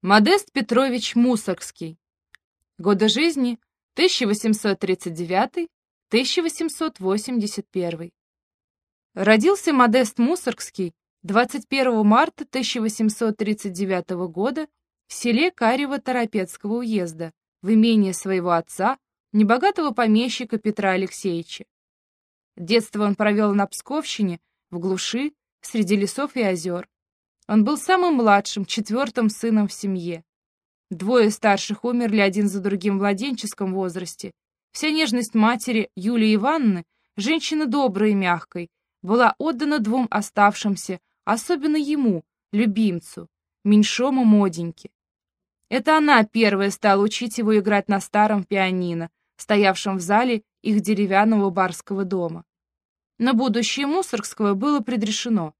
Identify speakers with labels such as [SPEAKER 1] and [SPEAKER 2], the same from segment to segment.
[SPEAKER 1] Модест Петрович Мусоргский. Годы жизни 1839-1881. Родился Модест Мусоргский 21 марта 1839 года в селе Карево-Торопецкого уезда в имении своего отца, небогатого помещика Петра Алексеевича. Детство он провел на Псковщине, в глуши, среди лесов и озер. Он был самым младшим, четвертым сыном в семье. Двое старших умерли один за другим в младенческом возрасте. Вся нежность матери, Юлии Ивановны, женщины доброй и мягкой, была отдана двум оставшимся, особенно ему, любимцу, меньшому Моденьке. Это она первая стала учить его играть на старом пианино, стоявшем в зале их деревянного барского дома. На будущее Мусоргского было предрешено.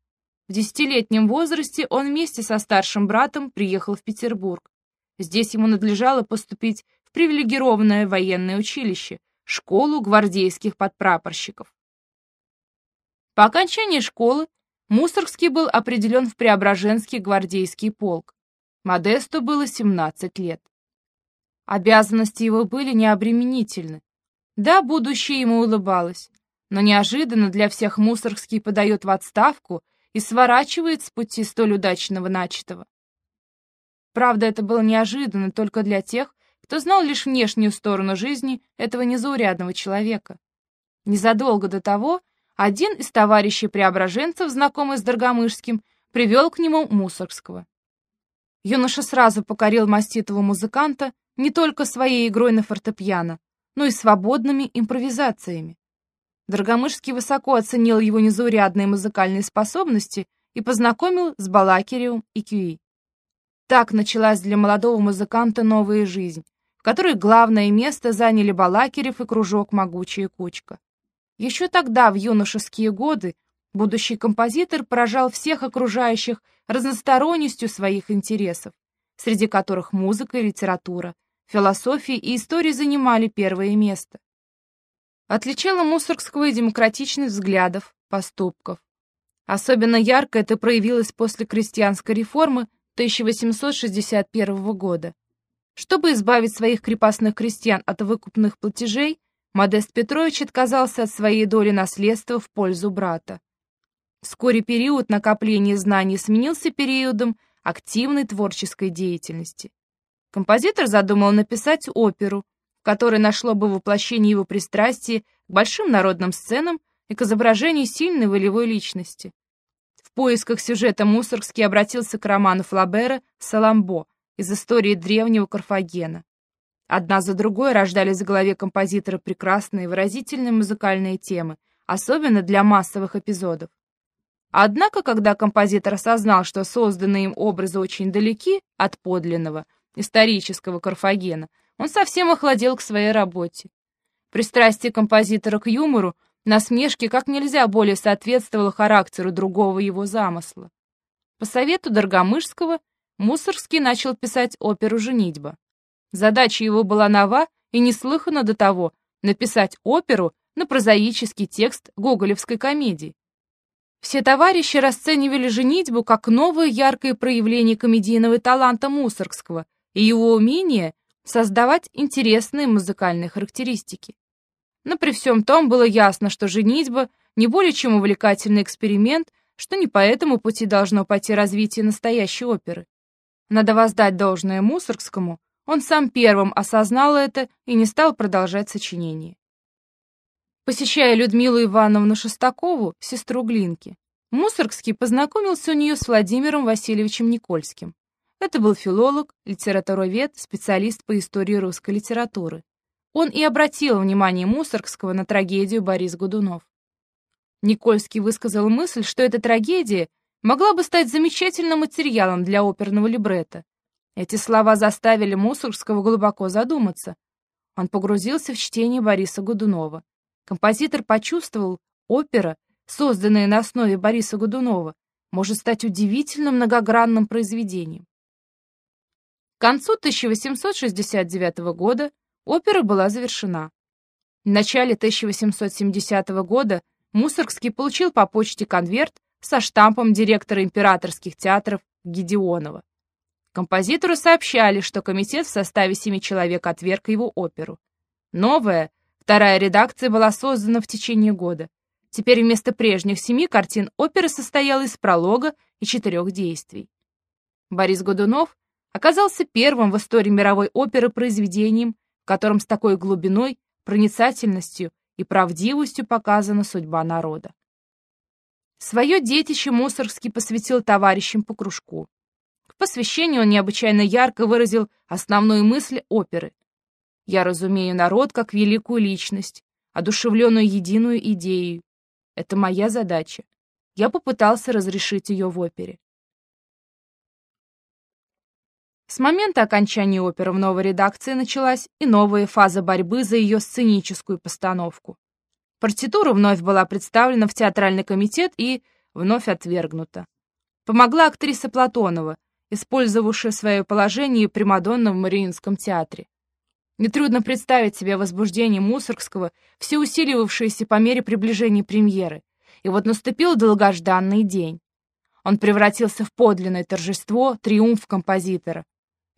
[SPEAKER 1] В десятилетнем возрасте он вместе со старшим братом приехал в Петербург. Здесь ему надлежало поступить в привилегированное военное училище, школу гвардейских подпрапорщиков. По окончании школы Мусоргский был определен в Преображенский гвардейский полк. Модесту было 17 лет. Обязанности его были необременительны. Да, будущее ему улыбалось, но неожиданно для всех Мусоргский подает в отставку и сворачивает с пути столь удачного начатого. Правда, это было неожиданно только для тех, кто знал лишь внешнюю сторону жизни этого незаурядного человека. Незадолго до того один из товарищей преображенцев, знакомый с Доргомышским, привел к нему Мусоргского. Юноша сразу покорил маститого музыканта не только своей игрой на фортепиано, но и свободными импровизациями. Драгомышский высоко оценил его незаурядные музыкальные способности и познакомил с Балакиревым и Кюи. Так началась для молодого музыканта новая жизнь, в которой главное место заняли Балакирев и кружок «Могучая кучка». Еще тогда, в юношеские годы, будущий композитор поражал всех окружающих разносторонностью своих интересов, среди которых музыка и литература, философия и история занимали первое место отличала Мусоргского и демократичность взглядов, поступков. Особенно ярко это проявилось после крестьянской реформы 1861 года. Чтобы избавить своих крепостных крестьян от выкупных платежей, Модест Петрович отказался от своей доли наследства в пользу брата. Вскоре период накопления знаний сменился периодом активной творческой деятельности. Композитор задумал написать оперу, которое нашло бы воплощение его пристрастия к большим народным сценам и к изображению сильной волевой личности. В поисках сюжета Мусоргский обратился к роману Флабера «Саламбо» из истории древнего Карфагена. Одна за другой рождались в голове композитора прекрасные выразительные музыкальные темы, особенно для массовых эпизодов. Однако, когда композитор осознал, что созданные им образы очень далеки от подлинного, исторического Карфагена, он совсем охладел к своей работе. Пристрастие композитора к юмору, насмешке как нельзя более соответствовало характеру другого его замысла. По совету Доргомышского Мусоргский начал писать оперу «Женитьба». Задача его была нова и неслыхана до того написать оперу на прозаический текст гоголевской комедии. Все товарищи расценивали «Женитьбу» как новое яркое проявление комедийного таланта Мусоргского и его умение создавать интересные музыкальные характеристики. Но при всем том было ясно, что женитьба не более чем увлекательный эксперимент, что не по этому пути должно пойти развитие настоящей оперы. Надо воздать должное Мусоргскому, он сам первым осознал это и не стал продолжать сочинение. Посещая Людмилу Ивановну Шестакову, сестру Глинки, Мусоргский познакомился у нее с Владимиром Васильевичем Никольским. Это был филолог, литературовед, специалист по истории русской литературы. Он и обратил внимание Мусоргского на трагедию Борис Годунов. Никольский высказал мысль, что эта трагедия могла бы стать замечательным материалом для оперного либретто. Эти слова заставили Мусоргского глубоко задуматься. Он погрузился в чтение Бориса Годунова. Композитор почувствовал, опера, созданная на основе Бориса Годунова, может стать удивительно многогранным произведением. К концу 1869 года опера была завершена. В начале 1870 года Мусоргский получил по почте конверт со штампом директора императорских театров Гедеонова. Композитору сообщали, что комитет в составе семи человек отверг его оперу. Новая, вторая редакция была создана в течение года. Теперь вместо прежних семи картин опера состояла из пролога и четырех действий. Борис Годунов оказался первым в истории мировой оперы произведением, в котором с такой глубиной, проницательностью и правдивостью показана судьба народа. Свое детище Мусоргский посвятил товарищам по кружку. В посвящении он необычайно ярко выразил основную мысль оперы. «Я разумею народ как великую личность, одушевленную единую идею. Это моя задача. Я попытался разрешить ее в опере. С момента окончания оперы в новой редакции началась и новая фаза борьбы за ее сценическую постановку. Партитура вновь была представлена в театральный комитет и вновь отвергнута. Помогла актриса Платонова, использовавшая свое положение Примадонна в Мариинском театре. Нетрудно представить себе возбуждение Мусоргского, все усиливавшееся по мере приближения премьеры. И вот наступил долгожданный день. Он превратился в подлинное торжество, триумф композитора.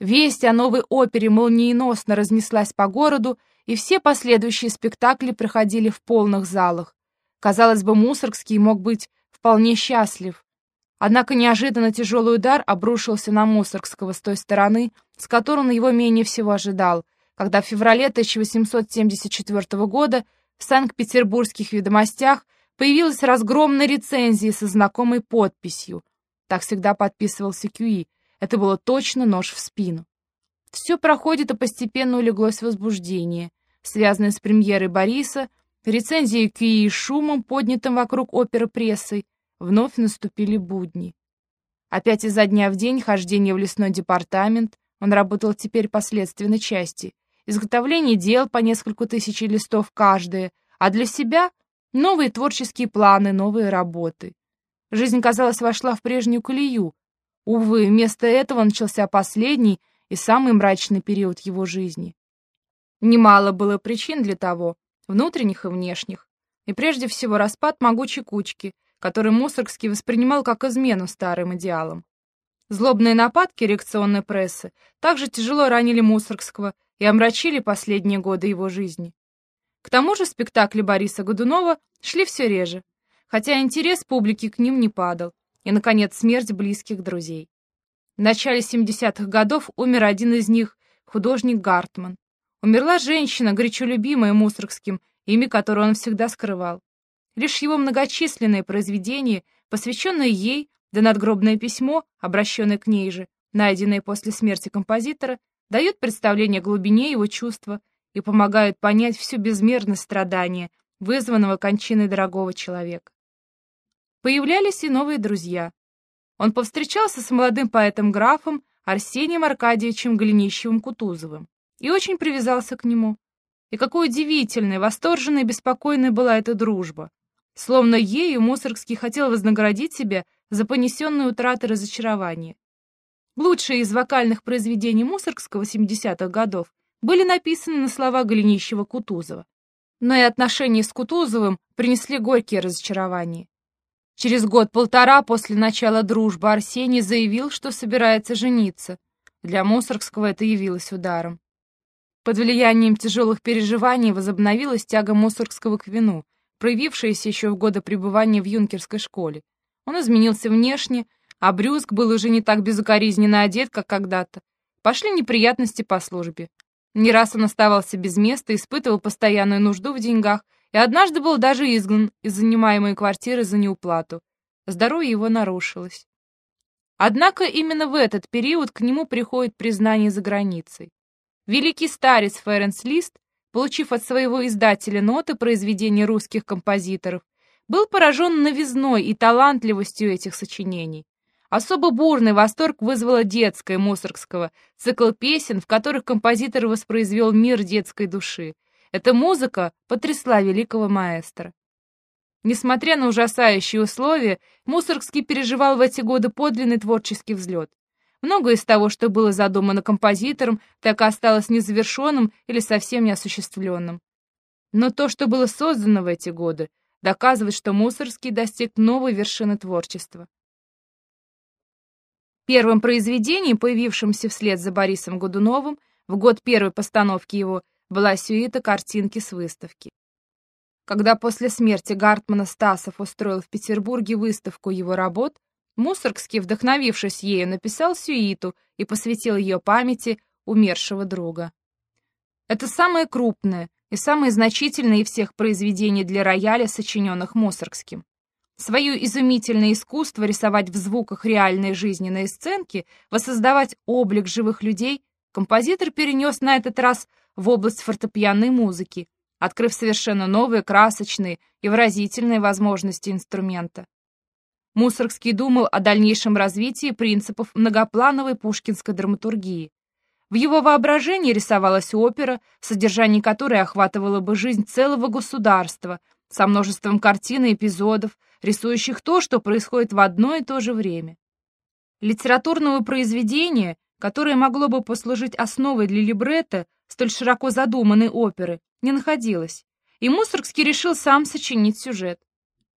[SPEAKER 1] Весть о новой опере молниеносно разнеслась по городу, и все последующие спектакли проходили в полных залах. Казалось бы, Мусоргский мог быть вполне счастлив. Однако неожиданно тяжелый удар обрушился на Мусоргского с той стороны, с которой он его менее всего ожидал, когда в феврале 1874 года в Санкт-Петербургских ведомостях появилась разгромная рецензия со знакомой подписью. Так всегда подписывался Кюи — это было точно нож в спину. Все проходит, и постепенно улеглось возбуждение, связанное с премьерой Бориса, рецензией Кии и шумом, поднятым вокруг оперы прессой, вновь наступили будни. Опять изо дня в день хождение в лесной департамент, он работал теперь по следственной части, изготовление дел по несколько тысяч листов каждое, а для себя новые творческие планы, новые работы. Жизнь, казалось, вошла в прежнюю колею, Увы, вместо этого начался последний и самый мрачный период его жизни. Немало было причин для того, внутренних и внешних, и прежде всего распад могучей кучки, который Мусоргский воспринимал как измену старым идеалам. Злобные нападки реакционной прессы также тяжело ранили Мусоргского и омрачили последние годы его жизни. К тому же спектакли Бориса Годунова шли все реже, хотя интерес публики к ним не падал, и, наконец, смерть близких друзей. В начале 70-х годов умер один из них, художник Гартман. Умерла женщина, горячо любимая Мусоргским, имя которой он всегда скрывал. Лишь его многочисленные произведения, посвященные ей, да надгробное письмо, обращенное к ней же, найденное после смерти композитора, дают представление глубине его чувства и помогают понять всю безмерность страдания, вызванного кончиной дорогого человека. Появлялись и новые друзья. Он повстречался с молодым поэтом-графом Арсением Аркадьевичем Голенищевым-Кутузовым и очень привязался к нему. И какой удивительной, восторженной и беспокойной была эта дружба. Словно ею Мусоргский хотел вознаградить себя за понесенные утраты разочарования. Лучшие из вокальных произведений Мусоргского 70-х годов были написаны на слова Голенищева-Кутузова. Но и отношения с Кутузовым принесли горькие разочарования. Через год-полтора после начала дружбы Арсений заявил, что собирается жениться. Для Мусоргского это явилось ударом. Под влиянием тяжелых переживаний возобновилась тяга Мусоргского к вину, проявившаяся еще в годы пребывания в юнкерской школе. Он изменился внешне, а Брюск был уже не так безукоризненно одет, как когда-то. Пошли неприятности по службе. Не раз он оставался без места, испытывал постоянную нужду в деньгах и однажды был даже изгнан из занимаемой квартиры за неуплату. Здоровье его нарушилось. Однако именно в этот период к нему приходит признание за границей. Великий старец Ференс Лист, получив от своего издателя ноты произведений русских композиторов, был поражен новизной и талантливостью этих сочинений. Особо бурный восторг вызвала детская Мусоргского, цикл песен, в которых композитор воспроизвел мир детской души, эта музыка потрясла великого маэстро. Несмотря на ужасающие условия, Мусоргский переживал в эти годы подлинный творческий взлет. Многое из того, что было задумано композитором, так и осталось незавершенным или совсем неосуществленным. Но то, что было создано в эти годы, доказывает, что Мусоргский достиг новой вершины творчества. Первым произведением, появившимся вслед за Борисом Годуновым, в год первой постановки его, была сюита картинки с выставки. Когда после смерти Гартмана Стасов устроил в Петербурге выставку его работ, Мусоргский, вдохновившись ею, написал сюиту и посвятил ее памяти умершего друга. Это самое крупное и самое значительное из всех произведений для рояля, сочиненных Мусоргским. Свое изумительное искусство рисовать в звуках реальной жизненной сценки, воссоздавать облик живых людей, композитор перенес на этот раз в область фортепианной музыки, открыв совершенно новые красочные и выразительные возможности инструмента. Мусоргский думал о дальнейшем развитии принципов многоплановой пушкинской драматургии. В его воображении рисовалась опера, содержание которой охватывало бы жизнь целого государства, со множеством картин и эпизодов, рисующих то, что происходит в одно и то же время. Литературного произведения, которое могло бы послужить основой для либретто столь широко задуманной оперы, не находилось, и Мусоргский решил сам сочинить сюжет.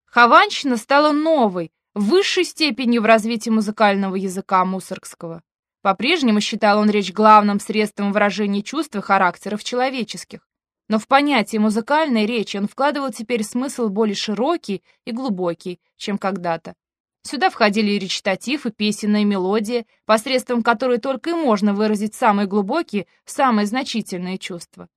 [SPEAKER 1] Хованщина стала новой, высшей степени в развитии музыкального языка Мусоргского. По-прежнему считал он речь главным средством выражения чувств и характеров человеческих. Но в понятие музыкальной речи он вкладывал теперь смысл более широкий и глубокий, чем когда-то. Сюда входили и речитатив, и песенная мелодия, посредством которой только и можно выразить самые глубокие, самые значительные чувства.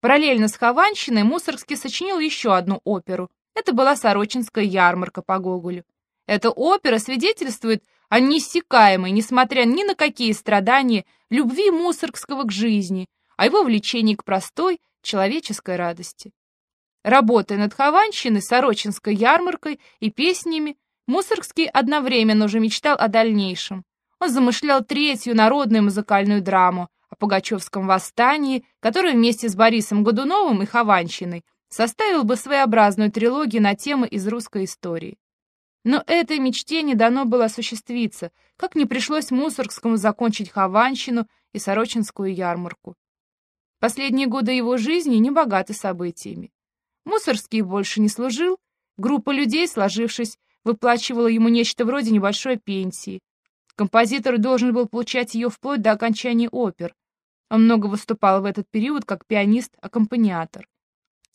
[SPEAKER 1] Параллельно с Хованщиной Мусоргский сочинил еще одну оперу. Это была «Сорочинская ярмарка» по Гоголю. Эта опера свидетельствует о неиссякаемой, несмотря ни на какие страдания, любви Мусоргского к жизни, о его влечении к простой человеческой радости. Работая над Хованщиной, Сорочинской ярмаркой и песнями, Мусоргский одновременно уже мечтал о дальнейшем. Он замышлял третью народную музыкальную драму о Пугачевском восстании, которая вместе с Борисом Годуновым и Хованщиной составил бы своеобразную трилогию на темы из русской истории. Но этой мечте не дано было осуществиться, как не пришлось Мусоргскому закончить Хованщину и Сорочинскую ярмарку. Последние годы его жизни не богаты событиями. Мусоргский больше не служил, группа людей, сложившись, выплачивала ему нечто вроде небольшой пенсии. Композитор должен был получать ее вплоть до окончания опер. Он много выступал в этот период как пианист-аккомпаниатор.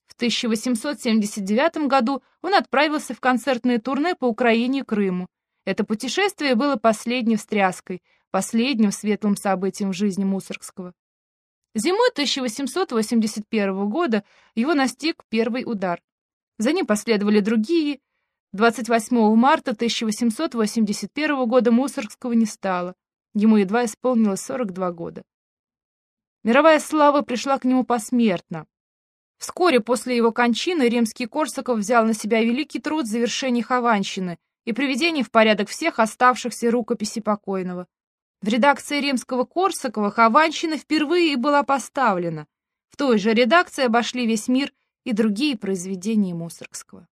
[SPEAKER 1] В 1879 году он отправился в концертное турне по Украине и Крыму. Это путешествие было последней встряской, последним светлым событием в жизни Мусоргского. Зимой 1881 года его настиг первый удар. За ним последовали другие. 28 марта 1881 года Мусоргского не стало. Ему едва исполнилось 42 года. Мировая слава пришла к нему посмертно. Вскоре после его кончины римский Корсаков взял на себя великий труд завершения Хованщины и приведения в порядок всех оставшихся рукописей покойного. В редакции римского Корсакова Хованщина впервые и была поставлена. В той же редакции обошли весь мир и другие произведения Мусоргского.